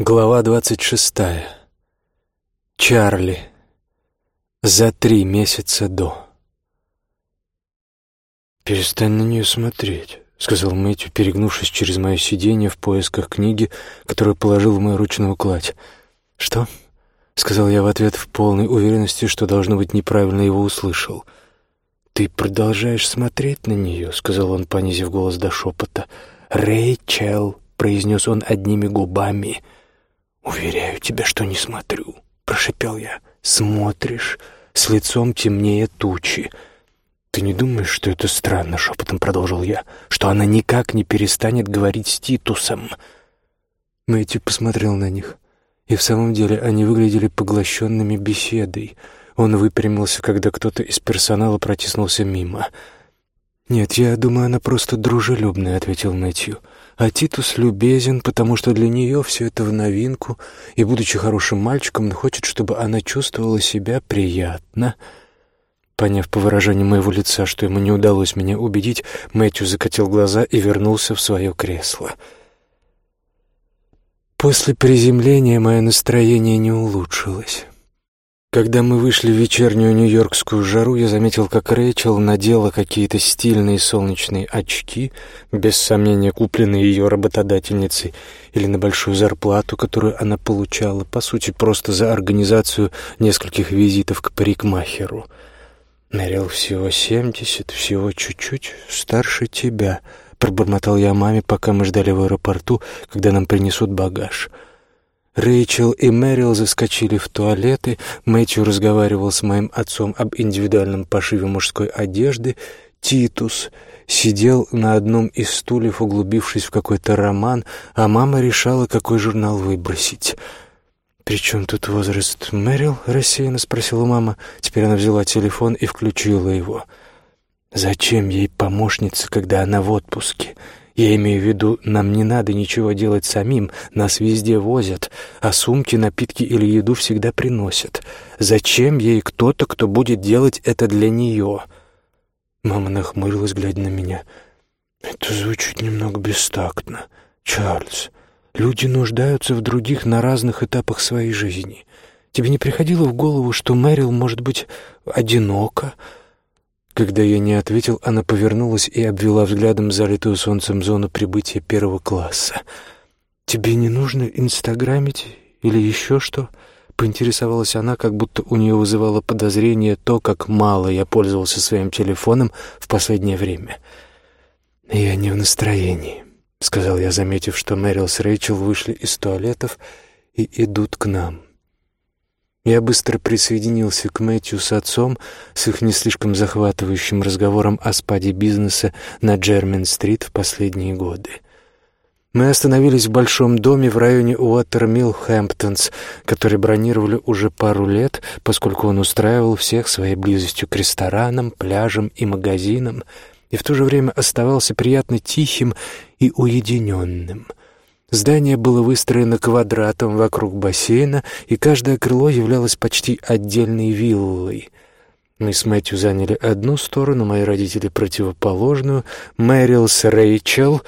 Глава двадцать шестая. Чарли. За три месяца до. «Перестань на нее смотреть», — сказал Мэтью, перегнувшись через мое сиденье в поисках книги, которую положил в мою ручную кладь. «Что?» — сказал я в ответ в полной уверенности, что, должно быть, неправильно его услышал. «Ты продолжаешь смотреть на нее», — сказал он, понизив голос до шепота. «Рэйчел», — произнес он одними губами, — «Уверяю тебя, что не смотрю», — прошепел я. «Смотришь, с лицом темнее тучи». «Ты не думаешь, что это странно?» — шепотом продолжил я. «Что она никак не перестанет говорить с Титусом?» Мэтью посмотрел на них. И в самом деле они выглядели поглощенными беседой. Он выпрямился, когда кто-то из персонала протиснулся мимо. «Нет, я думаю, она просто дружелюбная», — ответил Мэтью. А Титус любезен, потому что для нее все это в новинку, и, будучи хорошим мальчиком, он хочет, чтобы она чувствовала себя приятно. Поняв по выражению моего лица, что ему не удалось меня убедить, Мэтью закатил глаза и вернулся в свое кресло. После приземления мое настроение не улучшилось. Когда мы вышли в вечернюю нью-йоркскую жару, я заметил, как Рэйчел надела какие-то стильные солнечные очки, без сомнения купленные ее работодательницей, или на большую зарплату, которую она получала, по сути, просто за организацию нескольких визитов к парикмахеру. Мэрил всего семьдесят, всего чуть-чуть старше тебя, пробормотал я маме, пока мы ждали в аэропорту, когда нам принесут багаж — Рэйчел и Мэрил заскочили в туалеты, Мэтью разговаривал с моим отцом об индивидуальном пошиве мужской одежды, Титус сидел на одном из стульев, углубившись в какой-то роман, а мама решала, какой журнал выбросить. «При чем тут возраст Мэрил?» — рассеянно спросила мама. Теперь она взяла телефон и включила его. «Зачем ей помощница, когда она в отпуске?» Я имею в виду, нам не надо ничего делать самим, нас везде возят, а сумки, напитки или еду всегда приносят. Зачем ей кто-то, кто будет делать это для нее?» Мама нахмурилась, глядя на меня. «Это звучит немного бестактно. Чарльз, люди нуждаются в других на разных этапах своей жизни. Тебе не приходило в голову, что Мэрил может быть одинока?» Когда я не ответил, она повернулась и обвела взглядом залитую солнцем зону прибытия первого класса. «Тебе не нужно инстаграмить или еще что?» Поинтересовалась она, как будто у нее вызывало подозрение то, как мало я пользовался своим телефоном в последнее время. «Я не в настроении», — сказал я, заметив, что Мэрил с Рэйчел вышли из туалетов и идут к нам. Я быстро присоединился к Мэтью с отцом, с их не слишком захватывающим разговором о спаде бизнеса на Джермен-стрит в последние годы. Мы остановились в большом доме в районе Уотермилл Хэмптонс, который бронировали уже пару лет, поскольку он устраивал всех своей близостью к ресторанам, пляжам и магазинам, и в то же время оставался приятно тихим и уединенным — Здание было выстроено квадратом вокруг бассейна, и каждое крыло являлось почти отдельной виллой. Мы с Мэтью заняли одну сторону, мои родители — противоположную, Мэрил с Рэйчел.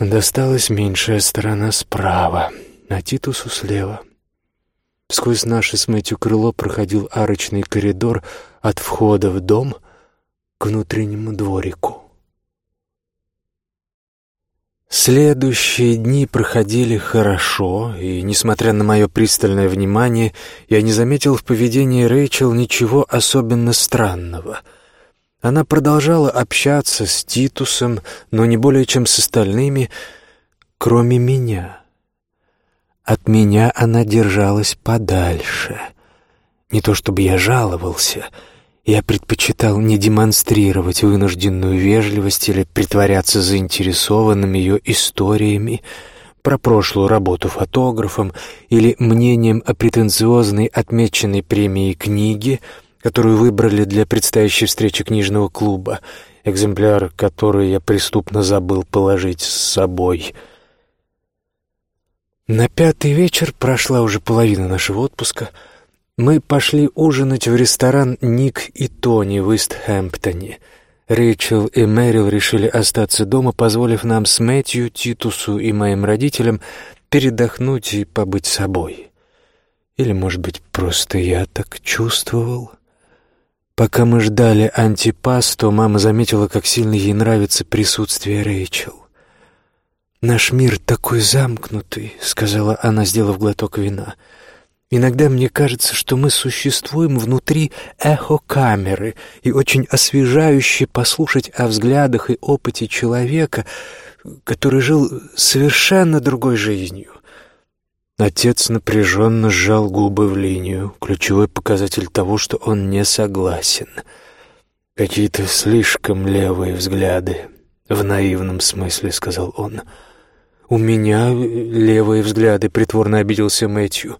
Досталась меньшая сторона справа, а Титусу слева. Сквозь наше с Мэтью крыло проходил арочный коридор от входа в дом к внутреннему дворику. Следующие дни проходили хорошо, и, несмотря на мое пристальное внимание, я не заметил в поведении Рэйчел ничего особенно странного. Она продолжала общаться с Титусом, но не более чем с остальными, кроме меня. От меня она держалась подальше. Не то чтобы я жаловался — я предпочитал не демонстрировать вынужденную вежливость или притворяться заинтересованным ее историями про прошлую работу фотографом или мнением о претенциозной отмеченной премией книги, которую выбрали для предстоящей встречи книжного клуба, экземпляр, который я преступно забыл положить с собой. На пятый вечер прошла уже половина нашего отпуска — мы пошли ужинать в ресторан «Ник и Тони» в Истхэмптоне. Рэйчел и Мэрил решили остаться дома, позволив нам с Мэтью, Титусу и моим родителям передохнуть и побыть собой. Или, может быть, просто я так чувствовал. Пока мы ждали антипасту, мама заметила, как сильно ей нравится присутствие Рэйчел. «Наш мир такой замкнутый», — сказала она, сделав глоток вина. «Иногда мне кажется, что мы существуем внутри эхо-камеры, и очень освежающе послушать о взглядах и опыте человека, который жил совершенно другой жизнью». Отец напряженно сжал губы в линию, ключевой показатель того, что он не согласен. «Какие-то слишком левые взгляды, в наивном смысле», — сказал он. «У меня левые взгляды», — притворно обиделся Мэтью.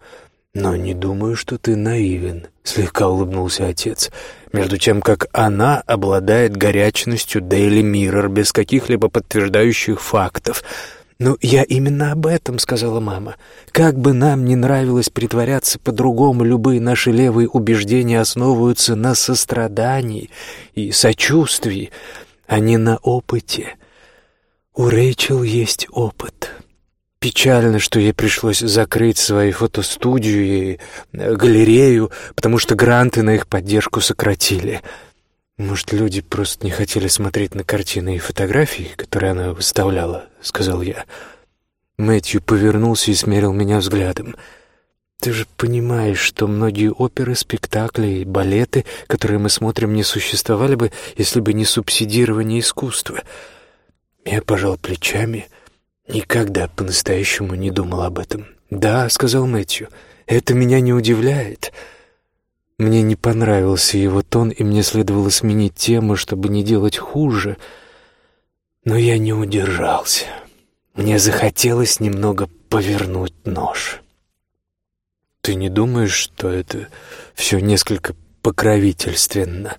«Но не думаю, что ты наивен», — слегка улыбнулся отец. «Между тем, как она обладает горячностью Дейли Миррор без каких-либо подтверждающих фактов». «Ну, я именно об этом», — сказала мама. «Как бы нам ни нравилось притворяться по-другому, любые наши левые убеждения основываются на сострадании и сочувствии, а не на опыте. У Рэйчел есть опыт. Печально, что ей пришлось закрыть свою фотостудию и э, галерею, потому что гранты на их поддержку сократили. Может, люди просто не хотели смотреть на картины и фотографии, которые она выставляла, — сказал я. Мэтью повернулся и смерил меня взглядом. «Ты же понимаешь, что многие оперы, спектакли и балеты, которые мы смотрим, не существовали бы, если бы не субсидирование искусства». Я пожал плечами. Никогда по-настоящему не думал об этом. «Да», — сказал Мэтью, — «это меня не удивляет». Мне не понравился его тон, и мне следовало сменить тему, чтобы не делать хуже. Но я не удержался. Мне захотелось немного повернуть нож. «Ты не думаешь, что это все несколько покровительственно?»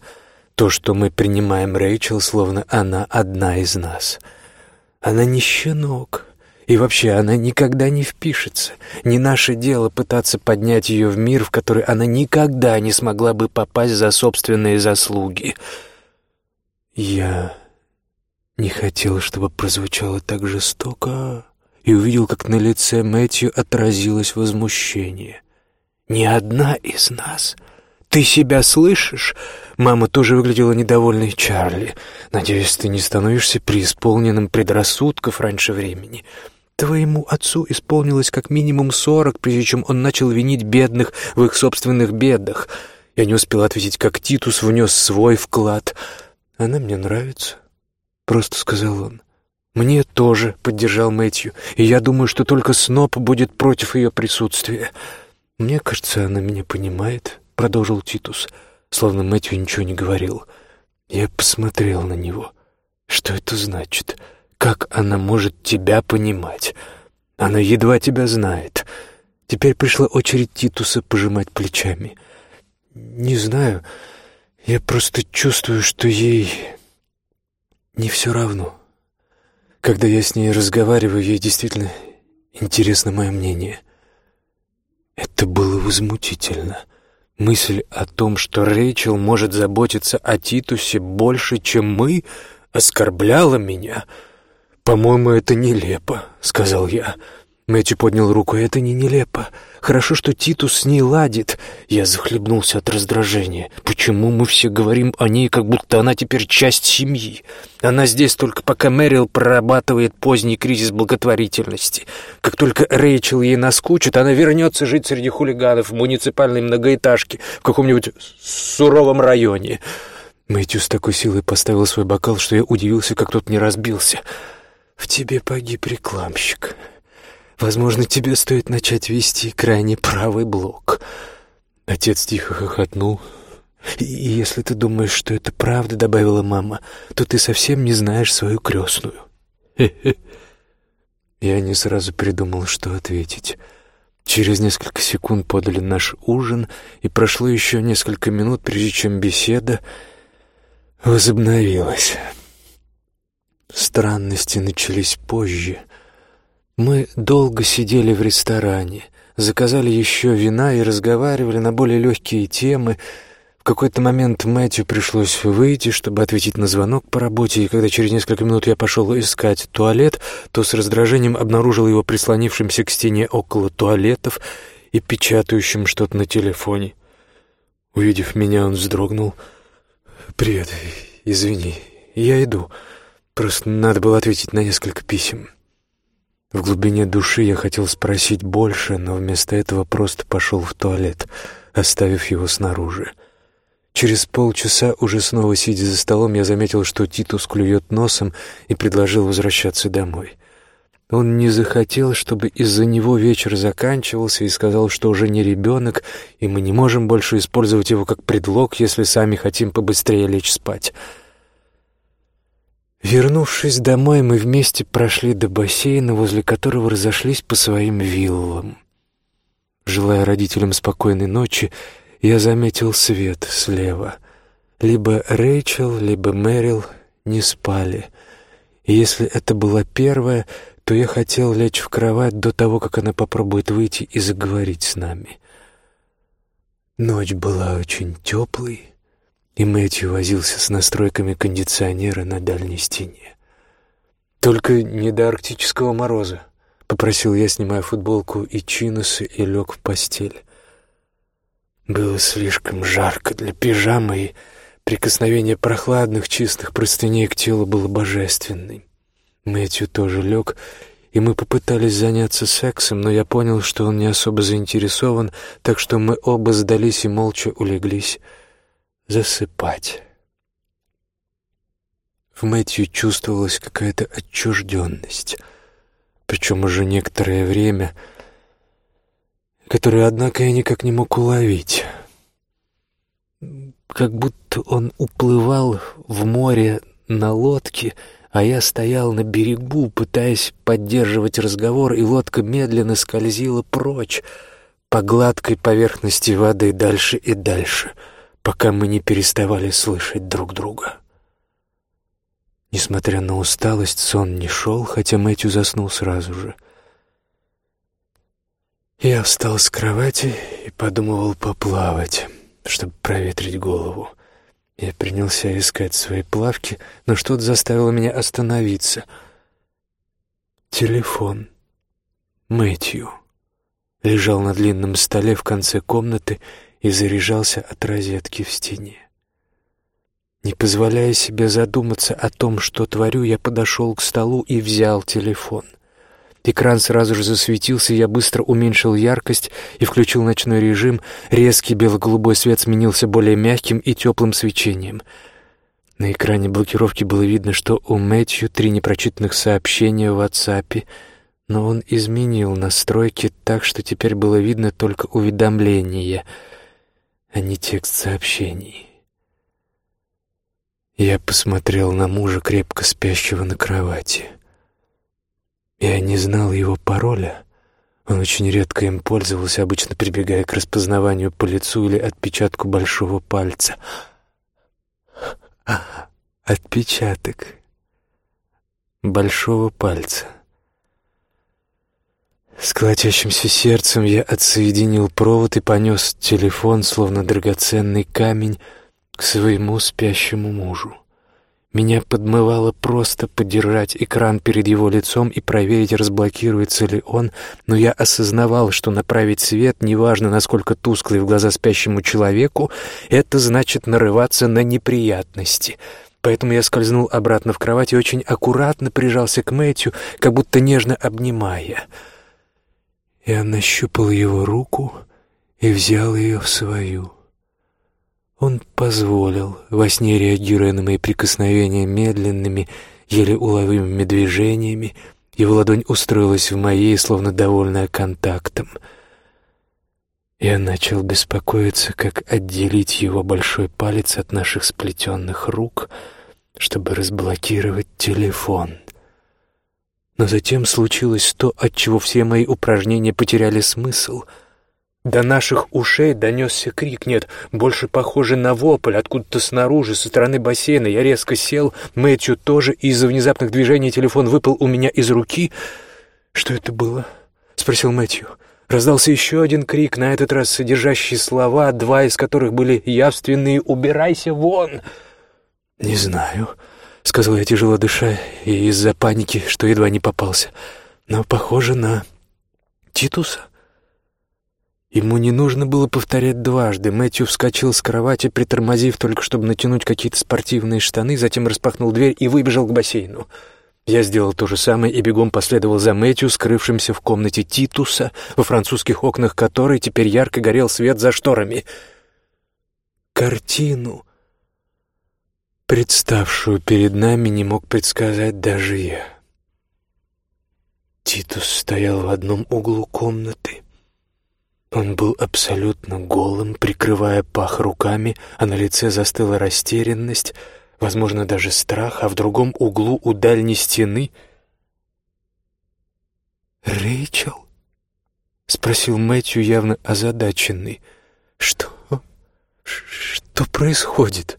То, что мы принимаем Рэйчел, словно она одна из нас. Она не щенок. И вообще, она никогда не впишется. Не наше дело пытаться поднять ее в мир, в который она никогда не смогла бы попасть за собственные заслуги. Я не хотел, чтобы прозвучало так жестоко, и увидел, как на лице Мэтью отразилось возмущение. «Ни одна из нас...» «Ты себя слышишь?» Мама тоже выглядела недовольной Чарли. «Надеюсь, ты не становишься преисполненным предрассудков раньше времени. Твоему отцу исполнилось как минимум сорок, прежде чем он начал винить бедных в их собственных бедах. Я не успел ответить, как Титус внес свой вклад. Она мне нравится», — просто сказал он. «Мне тоже», — поддержал Мэтью, «и я думаю, что только Сноп будет против ее присутствия. Мне кажется, она меня понимает» продолжил Титус, словно Мэтью ничего не говорил. Я посмотрел на него. Что это значит? Как она может тебя понимать? Она едва тебя знает. Теперь пришла очередь Титуса пожимать плечами. Не знаю, я просто чувствую, что ей не все равно. Когда я с ней разговариваю, ей действительно интересно мое мнение. Это было возмутительно. Мысль о том, что Рэйчел может заботиться о Титусе больше, чем мы, оскорбляла меня. «По-моему, это нелепо», — сказал я. Мэтью поднял руку. «Это не нелепо. Хорошо, что Титус с ней ладит». Я захлебнулся от раздражения. «Почему мы все говорим о ней, как будто она теперь часть семьи? Она здесь только пока Мэрил прорабатывает поздний кризис благотворительности. Как только Рэйчел ей наскучит, она вернется жить среди хулиганов в муниципальной многоэтажке в каком-нибудь суровом районе». Мэтью с такой силой поставил свой бокал, что я удивился, как тот не разбился. «В тебе погиб рекламщик», Возможно, тебе стоит начать вести крайне правый блок». Отец тихо хохотнул. «И если ты думаешь, что это правда, — добавила мама, — то ты совсем не знаешь свою крестную». Я не сразу придумал, что ответить. Через несколько секунд подали наш ужин, и прошло еще несколько минут, прежде чем беседа возобновилась. Странности начались позже — мы долго сидели в ресторане, заказали еще вина и разговаривали на более легкие темы. В какой-то момент Мэтью пришлось выйти, чтобы ответить на звонок по работе, и когда через несколько минут я пошел искать туалет, то с раздражением обнаружил его прислонившимся к стене около туалетов и печатающим что-то на телефоне. Увидев меня, он вздрогнул. «Привет, извини, я иду. Просто надо было ответить на несколько писем». В глубине души я хотел спросить больше, но вместо этого просто пошел в туалет, оставив его снаружи. Через полчаса, уже снова сидя за столом, я заметил, что Титус клюет носом и предложил возвращаться домой. Он не захотел, чтобы из-за него вечер заканчивался и сказал, что уже не ребенок, и мы не можем больше использовать его как предлог, если сами хотим побыстрее лечь спать. Вернувшись домой, мы вместе прошли до бассейна, возле которого разошлись по своим виллам. Желая родителям спокойной ночи, я заметил свет слева. Либо Рэйчел, либо Мэрил не спали. И если это была первая, то я хотел лечь в кровать до того, как она попробует выйти и заговорить с нами. Ночь была очень теплой, и Мэтью возился с настройками кондиционера на дальней стене. «Только не до арктического мороза», — попросил я, снимая футболку и чинусы, и лег в постель. Было слишком жарко для пижамы, и прикосновение прохладных чистых простыней к телу было божественным. Мэтью тоже лег, и мы попытались заняться сексом, но я понял, что он не особо заинтересован, так что мы оба сдались и молча улеглись засыпать. В Мэтью чувствовалась какая-то отчужденность, причем уже некоторое время — которую, однако, я никак не мог уловить. Как будто он уплывал в море на лодке, а я стоял на берегу, пытаясь поддерживать разговор, и лодка медленно скользила прочь по гладкой поверхности воды дальше и дальше, пока мы не переставали слышать друг друга. Несмотря на усталость, сон не шел, хотя Мэтью заснул сразу же — я встал с кровати и подумывал поплавать, чтобы проветрить голову. Я принялся искать свои плавки, но что-то заставило меня остановиться. Телефон. Мэтью. Лежал на длинном столе в конце комнаты и заряжался от розетки в стене. Не позволяя себе задуматься о том, что творю, я подошел к столу и взял телефон — Экран сразу же засветился, я быстро уменьшил яркость и включил ночной режим. Резкий бело-голубой свет сменился более мягким и теплым свечением. На экране блокировки было видно, что у Мэтью три непрочитанных сообщения в WhatsApp, но он изменил настройки так, что теперь было видно только уведомление, а не текст сообщений. Я посмотрел на мужа, крепко спящего на кровати. Я не знал его пароля. Он очень редко им пользовался, обычно прибегая к распознаванию по лицу или отпечатку большого пальца. Отпечаток большого пальца. С сердцем я отсоединил провод и понес телефон, словно драгоценный камень, к своему спящему мужу. Меня подмывало просто подержать экран перед его лицом и проверить, разблокируется ли он, но я осознавал, что направить свет, неважно, насколько тусклый в глаза спящему человеку, это значит нарываться на неприятности. Поэтому я скользнул обратно в кровать и очень аккуратно прижался к Мэтью, как будто нежно обнимая. Я нащупал его руку и взял ее в свою. Он позволил, во сне реагируя на мои прикосновения медленными, еле уловимыми движениями, его ладонь устроилась в моей, словно довольная контактом. Я начал беспокоиться, как отделить его большой палец от наших сплетенных рук, чтобы разблокировать телефон. Но затем случилось то, от чего все мои упражнения потеряли смысл — до наших ушей донесся крик, нет, больше похожий на вопль, откуда-то снаружи, со стороны бассейна. Я резко сел, Мэтью тоже, из-за внезапных движений телефон выпал у меня из руки. «Что это было?» — спросил Мэтью. Раздался еще один крик, на этот раз содержащий слова, два из которых были явственные «Убирайся вон!» «Не знаю», — сказал я, тяжело дыша, и из-за паники, что едва не попался. «Но похоже на Титуса». Ему не нужно было повторять дважды. Мэтью вскочил с кровати, притормозив только, чтобы натянуть какие-то спортивные штаны, затем распахнул дверь и выбежал к бассейну. Я сделал то же самое и бегом последовал за Мэтью, скрывшимся в комнате Титуса, во французских окнах которой теперь ярко горел свет за шторами. Картину, представшую перед нами, не мог предсказать даже я. Титус стоял в одном углу комнаты — он был абсолютно голым, прикрывая пах руками, а на лице застыла растерянность, возможно, даже страх, а в другом углу у дальней стены... «Рэйчел?» — спросил Мэтью, явно озадаченный. «Что? Что происходит?»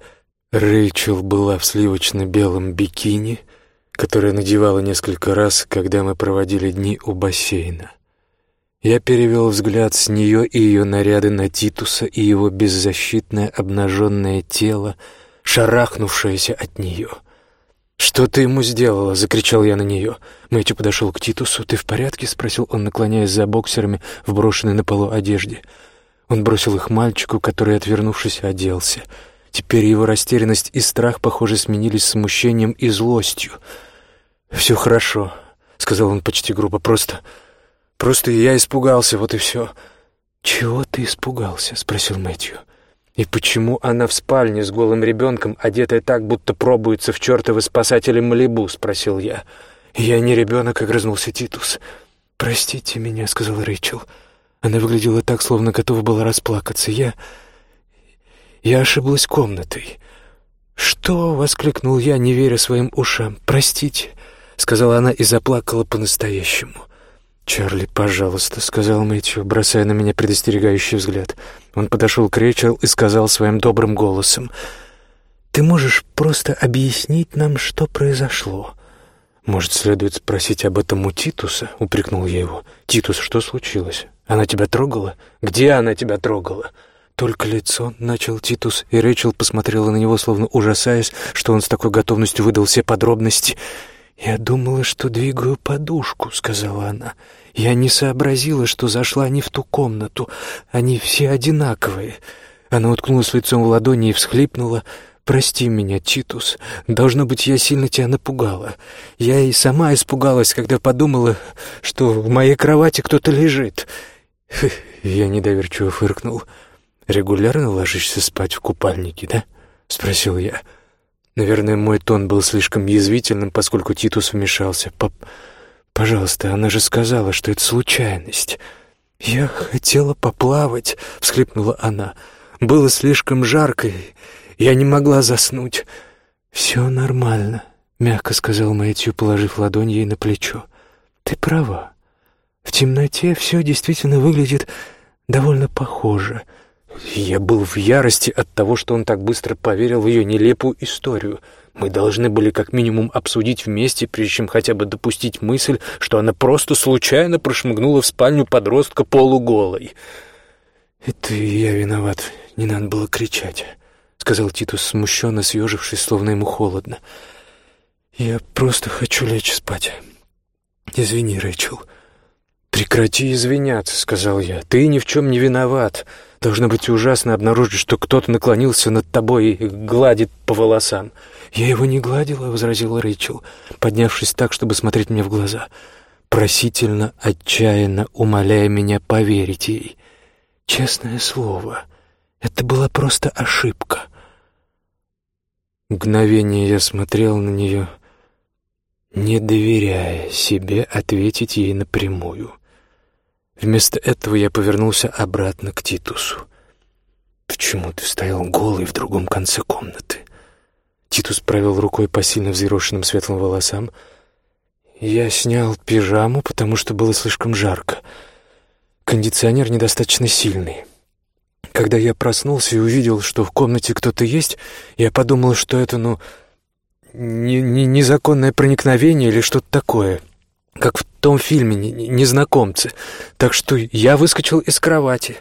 Рэйчел была в сливочно-белом бикини, которое надевала несколько раз, когда мы проводили дни у бассейна. Я перевел взгляд с нее и ее наряды на Титуса и его беззащитное обнаженное тело, шарахнувшееся от нее. «Что ты ему сделала?» — закричал я на нее. Мэтью подошел к Титусу. «Ты в порядке?» — спросил он, наклоняясь за боксерами в брошенной на полу одежде. Он бросил их мальчику, который, отвернувшись, оделся. Теперь его растерянность и страх, похоже, сменились смущением и злостью. «Все хорошо», — сказал он почти грубо, — «просто...» Просто я испугался, вот и все». «Чего ты испугался?» — спросил Мэтью. «И почему она в спальне с голым ребенком, одетая так, будто пробуется в чертовы спасатели Малибу?» — спросил я. «Я не ребенок», — огрызнулся Титус. «Простите меня», — сказал Рэйчел. Она выглядела так, словно готова была расплакаться. «Я... я ошиблась комнатой». «Что?» — воскликнул я, не веря своим ушам. «Простите», — сказала она и заплакала по-настоящему. «Чарли, пожалуйста», — сказал Мэтью, бросая на меня предостерегающий взгляд. Он подошел к Рэйчел и сказал своим добрым голосом. «Ты можешь просто объяснить нам, что произошло?» «Может, следует спросить об этом у Титуса?» — упрекнул я его. «Титус, что случилось? Она тебя трогала? Где она тебя трогала?» «Только лицо», — начал Титус, и Рэйчел посмотрела на него, словно ужасаясь, что он с такой готовностью выдал все подробности. «Я думала, что двигаю подушку», — сказала она. «Я не сообразила, что зашла не в ту комнату. Они все одинаковые». Она уткнулась лицом в ладони и всхлипнула. «Прости меня, Титус. Должно быть, я сильно тебя напугала. Я и сама испугалась, когда подумала, что в моей кровати кто-то лежит». Я недоверчиво фыркнул. «Регулярно ложишься спать в купальнике, да?» — спросил я. Наверное, мой тон был слишком язвительным, поскольку Титус вмешался. Пап, пожалуйста, она же сказала, что это случайность. Я хотела поплавать, всхлипнула она. Было слишком жарко, я не могла заснуть. Все нормально, мягко сказал Мэтью, положив ладонь ей на плечо. Ты права. В темноте все действительно выглядит довольно похоже. Я был в ярости от того, что он так быстро поверил в ее нелепую историю. Мы должны были как минимум обсудить вместе, прежде чем хотя бы допустить мысль, что она просто случайно прошмыгнула в спальню подростка полуголой. «Это я виноват, не надо было кричать», — сказал Титус, смущенно съежившись, словно ему холодно. «Я просто хочу лечь спать. Извини, Рэйчел». «Прекрати извиняться», — сказал я. «Ты ни в чем не виноват. Должно быть ужасно обнаружить, что кто-то наклонился над тобой и гладит по волосам». «Я его не гладила», — возразила Рэйчел, поднявшись так, чтобы смотреть мне в глаза, просительно, отчаянно умоляя меня поверить ей. «Честное слово, это была просто ошибка». Мгновение я смотрел на нее, не доверяя себе ответить ей напрямую. Вместо этого я повернулся обратно к Титусу. «Почему ты стоял голый в другом конце комнаты?» Титус провел рукой по сильно взъерошенным светлым волосам. «Я снял пижаму, потому что было слишком жарко. Кондиционер недостаточно сильный. Когда я проснулся и увидел, что в комнате кто-то есть, я подумал, что это, ну, не, не, незаконное проникновение или что-то такое. Как в том фильме «Незнакомцы». Так что я выскочил из кровати.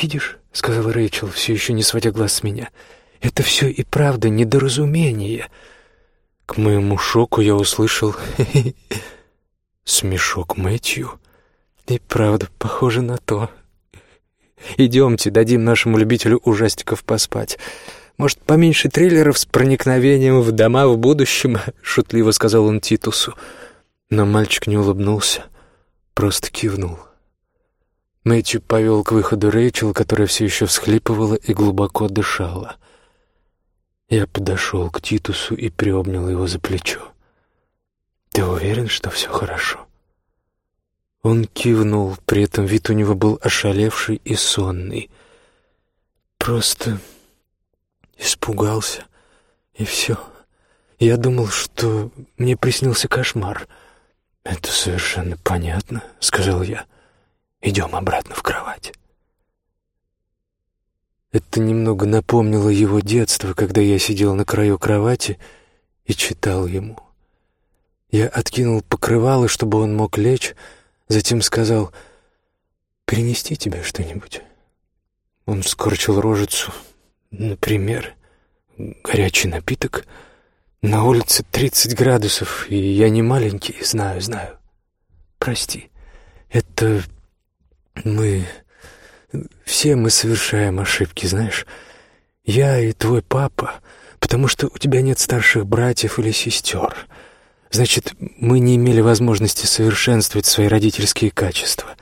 «Видишь», — сказала Рэйчел, все еще не сводя глаз с меня, — «это все и правда недоразумение». К моему шоку я услышал смешок Мэтью. И правда, похоже на то. Идемте, дадим нашему любителю ужастиков поспать. Может, поменьше триллеров с проникновением в дома в будущем?» — шутливо сказал он Титусу. Но мальчик не улыбнулся, просто кивнул. Мэтью повел к выходу Рэйчел, которая все еще всхлипывала и глубоко дышала. Я подошел к Титусу и приобнял его за плечо. «Ты уверен, что все хорошо?» Он кивнул, при этом вид у него был ошалевший и сонный. «Просто Испугался, и все. Я думал, что мне приснился кошмар. «Это совершенно понятно», — сказал я. «Идем обратно в кровать». Это немного напомнило его детство, когда я сидел на краю кровати и читал ему. Я откинул покрывало, чтобы он мог лечь, затем сказал «Принести тебе что-нибудь?» Он скорчил рожицу, Например, горячий напиток. На улице тридцать градусов, и я не маленький, знаю, знаю. Прости. Это мы... Все мы совершаем ошибки, знаешь. Я и твой папа, потому что у тебя нет старших братьев или сестер. Значит, мы не имели возможности совершенствовать свои родительские качества.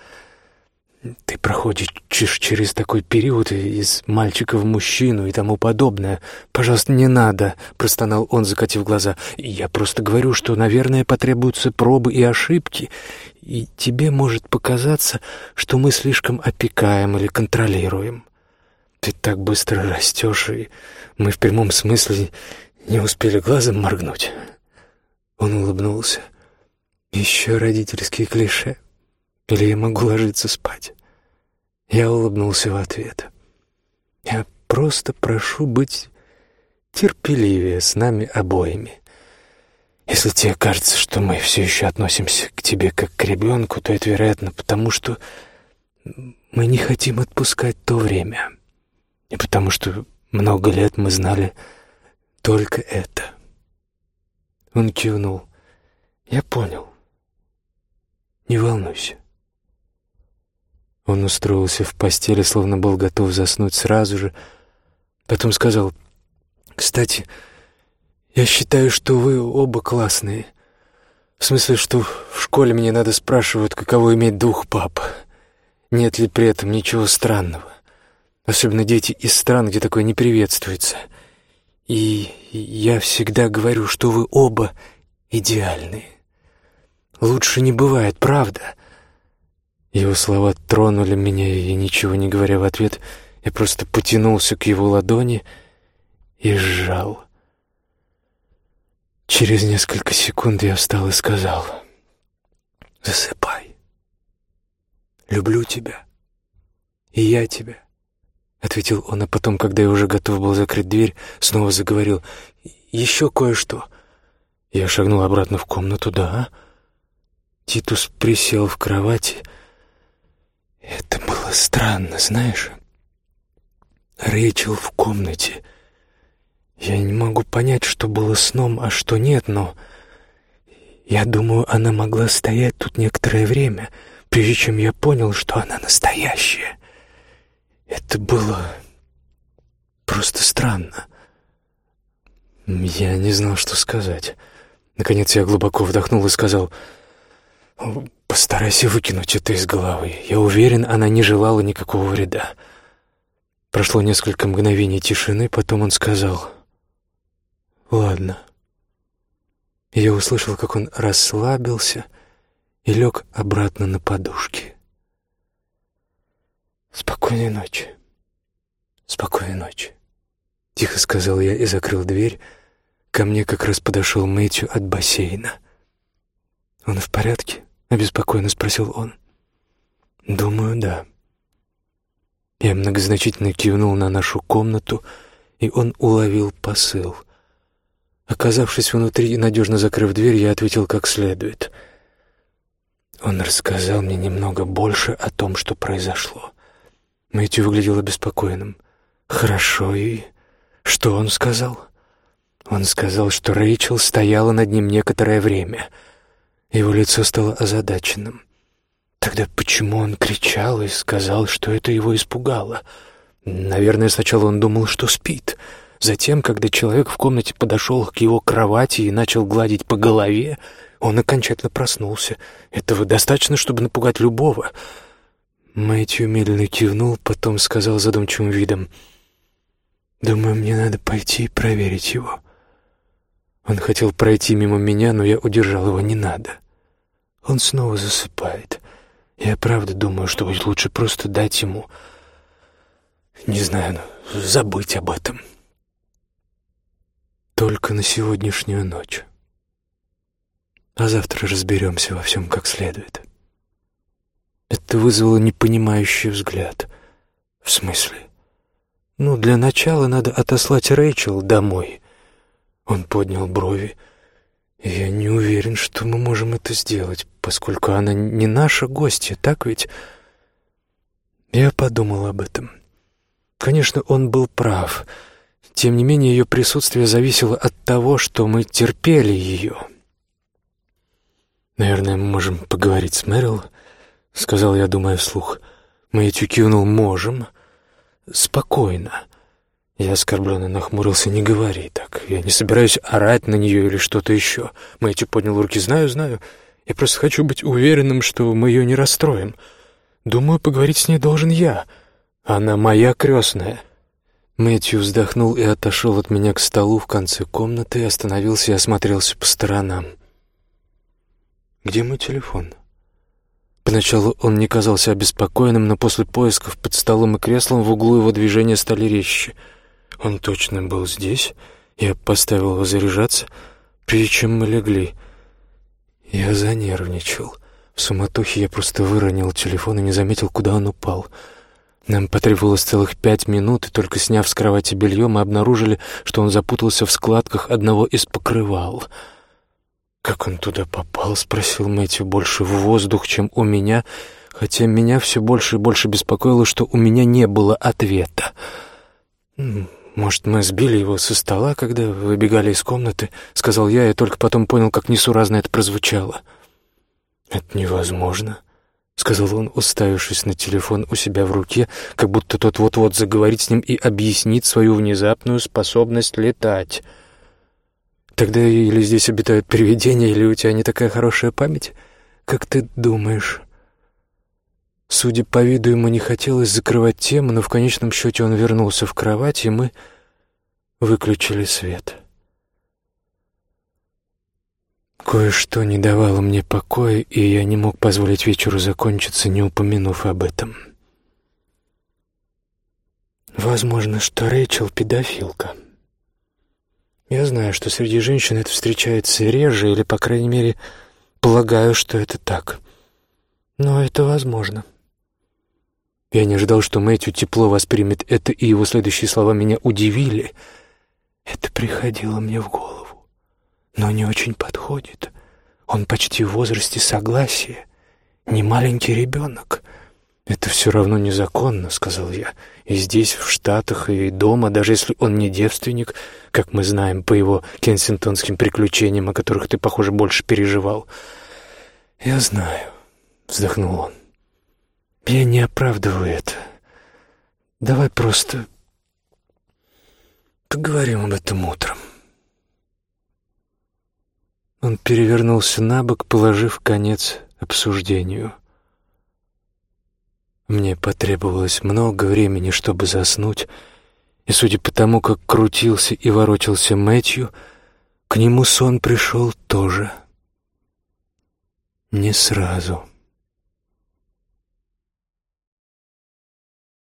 Ты проходишь через такой период из мальчика в мужчину и тому подобное. Пожалуйста, не надо, простонал он, закатив глаза. Я просто говорю, что, наверное, потребуются пробы и ошибки, и тебе может показаться, что мы слишком опекаем или контролируем. Ты так быстро растешь, и мы в прямом смысле не успели глазом моргнуть. Он улыбнулся. Еще родительские клише. Или я могу ложиться спать?» Я улыбнулся в ответ. «Я просто прошу быть терпеливее с нами обоими. Если тебе кажется, что мы все еще относимся к тебе как к ребенку, то это, вероятно, потому что мы не хотим отпускать то время. И потому что много лет мы знали только это». Он кивнул. «Я понял. Не волнуйся». Он устроился в постели, словно был готов заснуть сразу же. Потом сказал, «Кстати, я считаю, что вы оба классные. В смысле, что в школе мне надо спрашивать, каково иметь двух пап. Нет ли при этом ничего странного? Особенно дети из стран, где такое не приветствуется. И я всегда говорю, что вы оба идеальные. Лучше не бывает, правда?» Его слова тронули меня, и я, ничего не говоря в ответ, я просто потянулся к его ладони и сжал. Через несколько секунд я встал и сказал «Засыпай. Люблю тебя. И я тебя». — ответил он, а потом, когда я уже готов был закрыть дверь, снова заговорил. «Еще кое-что». Я шагнул обратно в комнату, да. Титус присел в кровати, это было странно, знаешь. Рэйчел в комнате. Я не могу понять, что было сном, а что нет, но... Я думаю, она могла стоять тут некоторое время, прежде чем я понял, что она настоящая. Это было просто странно. Я не знал, что сказать. Наконец я глубоко вдохнул и сказал... Постарайся выкинуть это из головы. Я уверен, она не желала никакого вреда. Прошло несколько мгновений тишины, потом он сказал «Ладно». Я услышал, как он расслабился и лег обратно на подушки. «Спокойной ночи. Спокойной ночи», — тихо сказал я и закрыл дверь. Ко мне как раз подошел Мэтью от бассейна. «Он в порядке?» — обеспокоенно спросил он. «Думаю, да». Я многозначительно кивнул на нашу комнату, и он уловил посыл. Оказавшись внутри и надежно закрыв дверь, я ответил как следует. Он рассказал мне немного больше о том, что произошло. Мэтью выглядел обеспокоенным. «Хорошо, и что он сказал?» Он сказал, что Рэйчел стояла над ним некоторое время. Его лицо стало озадаченным. Тогда почему он кричал и сказал, что это его испугало? Наверное, сначала он думал, что спит. Затем, когда человек в комнате подошел к его кровати и начал гладить по голове, он окончательно проснулся. Этого достаточно, чтобы напугать любого. Мэтью медленно кивнул, потом сказал задумчивым видом. «Думаю, мне надо пойти и проверить его». Он хотел пройти мимо меня, но я удержал его не надо. Он снова засыпает. Я правда думаю, что будет лучше просто дать ему... Не знаю, забыть об этом. Только на сегодняшнюю ночь. А завтра разберемся во всем как следует. Это вызвало непонимающий взгляд. В смысле? Ну, для начала надо отослать Рэйчел домой. Он поднял брови. Я не уверен, что мы можем это сделать, поскольку она не наша гостья, так ведь? Я подумал об этом. Конечно, он был прав. Тем не менее, ее присутствие зависело от того, что мы терпели ее. «Наверное, мы можем поговорить с Мэрил», — сказал я, думая вслух. Мэтью кивнул «можем». «Спокойно». Я оскорбленно нахмурился. «Не говори так. Я не собираюсь орать на нее или что-то еще». Мэтью поднял руки. «Знаю, знаю. Я просто хочу быть уверенным, что мы ее не расстроим. Думаю, поговорить с ней должен я. Она моя крестная». Мэтью вздохнул и отошел от меня к столу в конце комнаты, остановился и осмотрелся по сторонам. «Где мой телефон?» Поначалу он не казался обеспокоенным, но после поисков под столом и креслом в углу его движения стали резче — он точно был здесь. Я поставил его заряжаться, прежде чем мы легли. Я занервничал. В суматохе я просто выронил телефон и не заметил, куда он упал. Нам потребовалось целых пять минут, и только сняв с кровати белье, мы обнаружили, что он запутался в складках одного из покрывал. «Как он туда попал?» — спросил Мэтью. «Больше в воздух, чем у меня», хотя меня все больше и больше беспокоило, что у меня не было ответа. «Может, мы сбили его со стола, когда выбегали из комнаты?» — сказал я, и только потом понял, как несуразно это прозвучало. «Это невозможно», — сказал он, уставившись на телефон у себя в руке, как будто тот вот-вот заговорит с ним и объяснит свою внезапную способность летать. «Тогда или здесь обитают привидения, или у тебя не такая хорошая память? Как ты думаешь?» Судя по виду, ему не хотелось закрывать тему, но в конечном счете он вернулся в кровать, и мы выключили свет. Кое-что не давало мне покоя, и я не мог позволить вечеру закончиться, не упомянув об этом. Возможно, что Рэйчел педофилка. Я знаю, что среди женщин это встречается реже, или, по крайней мере, полагаю, что это так. Но это возможно. Я не ожидал, что Мэтью тепло воспримет это, и его следующие слова меня удивили. Это приходило мне в голову, но не очень подходит. Он почти в возрасте согласия, не маленький ребенок. «Это все равно незаконно», — сказал я. «И здесь, в Штатах, и дома, даже если он не девственник, как мы знаем по его кенсингтонским приключениям, о которых ты, похоже, больше переживал». «Я знаю», — вздохнул он. Я не оправдываю это. Давай просто поговорим об этом утром. Он перевернулся на бок, положив конец обсуждению. Мне потребовалось много времени, чтобы заснуть, и, судя по тому, как крутился и ворочался Мэтью, к нему сон пришел тоже не сразу.